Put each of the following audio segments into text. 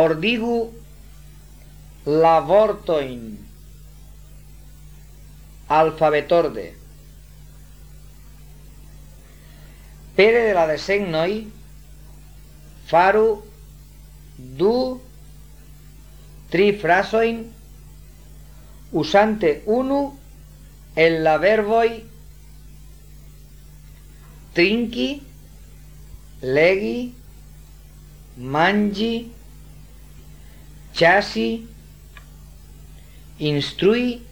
ordigu la vortoin alfabetorde. Pere de la designoi faru du tri frasoin usante unu en la verboi trinki legi mangi Chasi, instrui,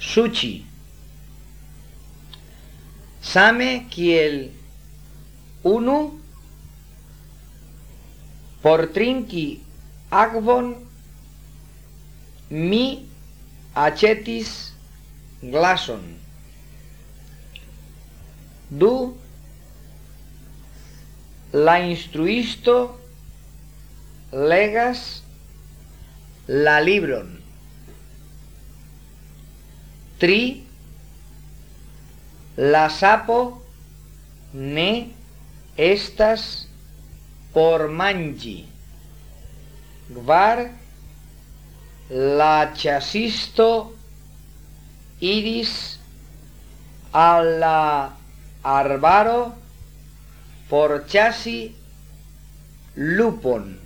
suchi Same kiel unu por trinki akvon mi acetis glason. Du la instruisto legas la libron. Tri la sapo ne estas por mangi. Gvar la chasisto iris al la arbaro por chasi lupon